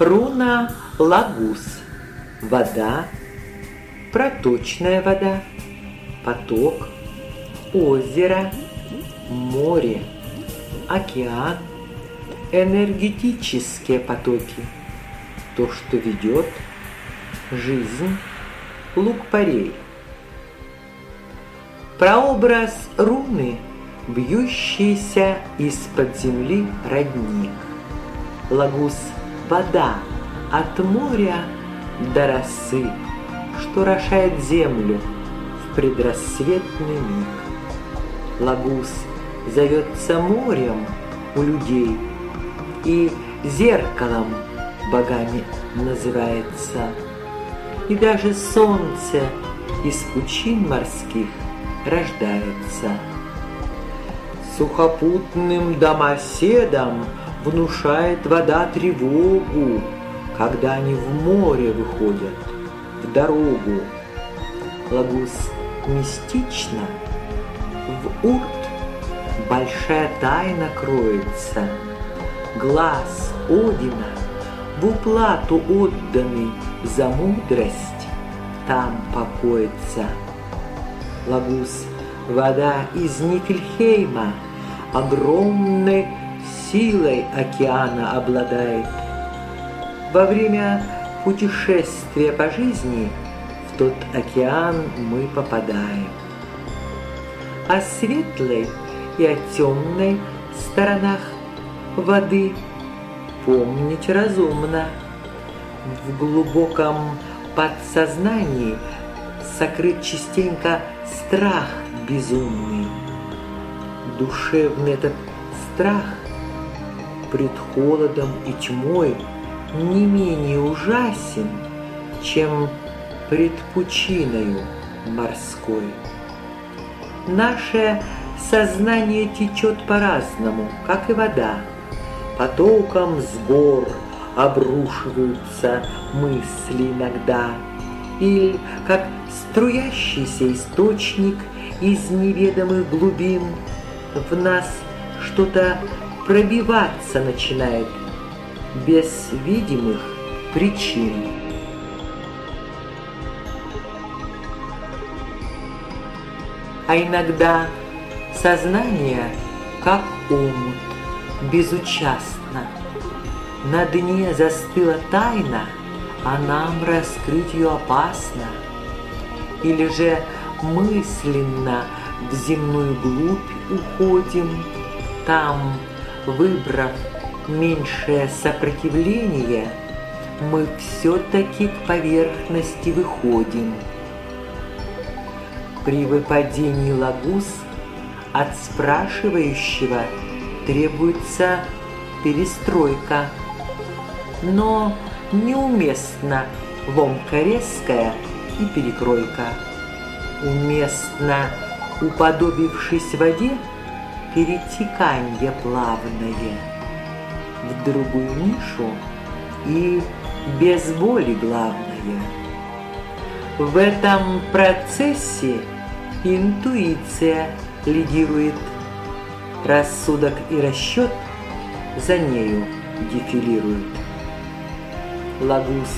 Руна Лагус. Вода, проточная вода, поток, озеро, море, океан, энергетические потоки, то, что ведет жизнь, лук парей. Прообраз руны, бьющийся из-под земли родник. Лагус – вода от моря до росы, что рошает землю в предрассветный миг. Лагус зовется морем у людей и зеркалом богами называется. И даже солнце из пучин морских рождается. Сухопутным домоседам внушает вода тревогу, когда они в море выходят, в дорогу. Лагус мистично, в урт большая тайна кроется. Глаз Одина в уплату отданный за мудрость там покоится. Лагус – вода из Никельхейма, огромной силой океана обладает. Во время путешествия по жизни в тот океан мы попадаем. О светлой и о темной сторонах воды помнить разумно. В глубоком подсознании сокрыт частенько страх безумный. Душевный этот страх пред холодом и тьмой не менее ужасен, чем пред пучиною морской. Наше сознание течет по-разному, как и вода. Потоком с гор обрушиваются мысли иногда, или как струящийся источник из неведомых глубин в нас что-то пробиваться начинает без видимых причин. А иногда сознание, как омут, безучастно. На дне застыла тайна, а нам раскрыть ее опасно. Или же мысленно в земную глубь уходим, там, выбрав меньшее сопротивление, мы все-таки к поверхности выходим. При выпадении лагус от спрашивающего требуется перестройка, но неуместна ломка резкая и перекройка. Уместно, уподобившись воде, перетеканье плавное в другую нишу и без боли главное. В этом процессе интуиция лидирует, рассудок и расчет за нею дефилируют. Лагус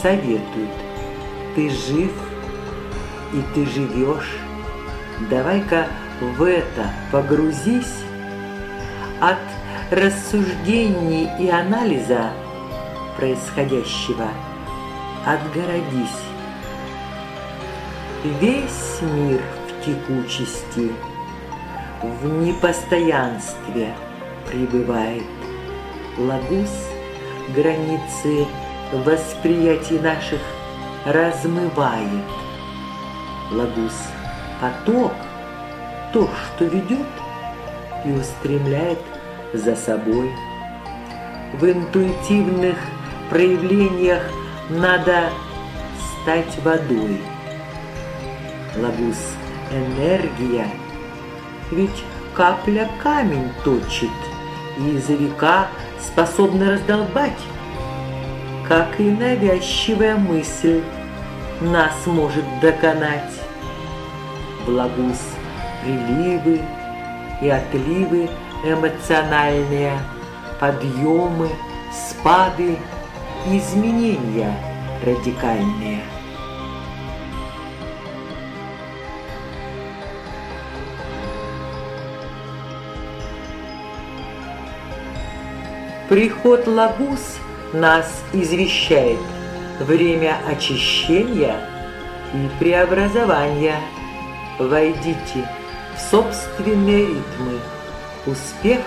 советует, ты жив и ты живешь, давай-ка в это погрузись от рассуждений и анализа происходящего отгородись. Весь мир в текучести, в непостоянстве пребывает. Лагус границы восприятий наших размывает. Лагус поток, то, что ведет и устремляет за собой. В интуитивных проявлениях надо стать водой. Лагус – энергия, ведь капля камень точит, и за века способна раздолбать, как и навязчивая мысль нас может доконать. В лагус приливы и отливы эмоциональные, подъемы, спады изменения радикальные. Приход Лагус нас извещает время очищения и преобразования. Войдите собственные ритмы. Успех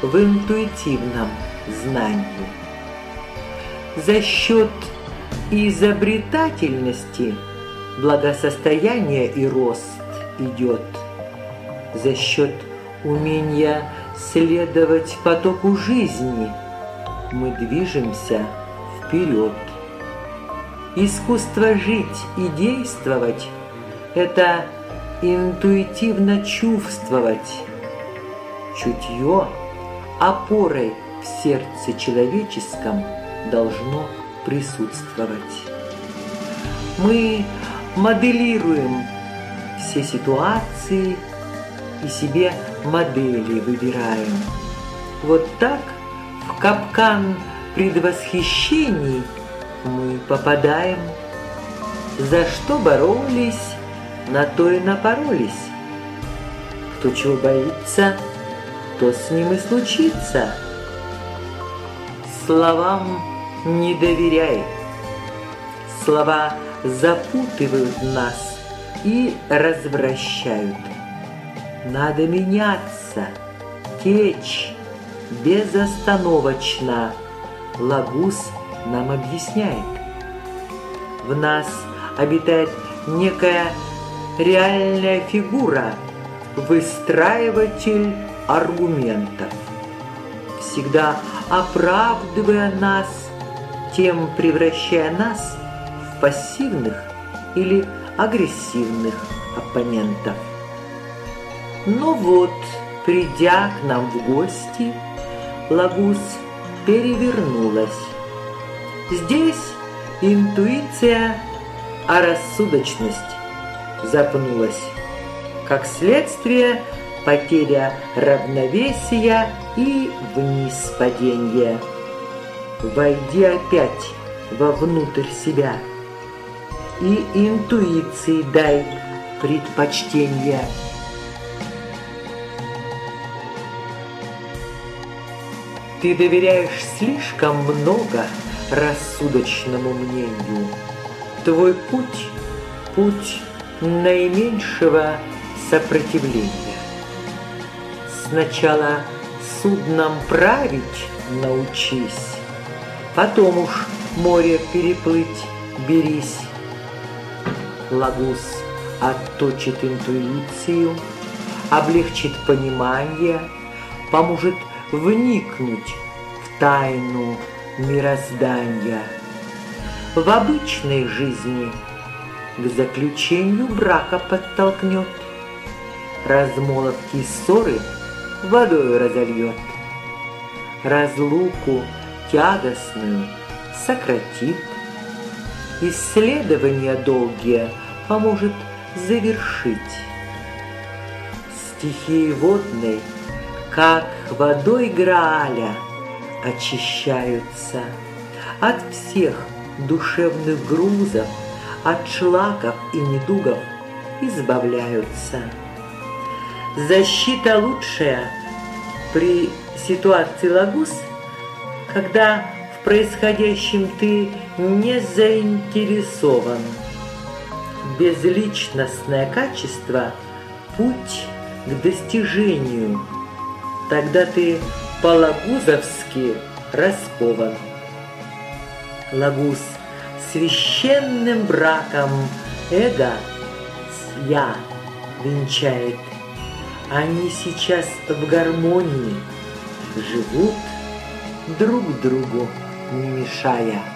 в интуитивном знании. За счет изобретательности благосостояние и рост идет. За счет умения следовать потоку жизни мы движемся вперед. Искусство жить и действовать – это интуитивно чувствовать. Чутье опорой в сердце человеческом должно присутствовать. Мы моделируем все ситуации и себе модели выбираем. Вот так в капкан предвосхищений мы попадаем. За что боролись, на то и напоролись. Кто чего боится, то с ним и случится. Словам не доверяй. Слова запутывают нас и развращают. Надо меняться, течь безостановочно. Лагус нам объясняет. В нас обитает некая реальная фигура, выстраиватель аргументов, всегда оправдывая нас, тем превращая нас в пассивных или агрессивных оппонентов. Но вот, придя к нам в гости, Лагус перевернулась. Здесь интуиция, а рассудочность запнулась. Как следствие, потеря равновесия и вниз падение. Войди опять вовнутрь себя и интуиции дай предпочтение. Ты доверяешь слишком много рассудочному мнению. Твой путь – путь наименьшего сопротивления. Сначала судном править научись, потом уж море переплыть берись. Лагус отточит интуицию, облегчит понимание, поможет вникнуть в тайну мироздания. В обычной жизни – к заключению брака подтолкнет, размолвки ссоры водой разольет, разлуку тягостную сократит, исследования долгие поможет завершить. Стихии водной, как водой Грааля, очищаются от всех душевных грузов, от шлаков и недугов избавляются. Защита лучшая при ситуации лагус, когда в происходящем ты не заинтересован. Безличностное качество – путь к достижению. Тогда ты по-лагузовски раскован. Лагус – священным браком эго с я венчает. Они сейчас в гармонии живут друг другу, не мешая.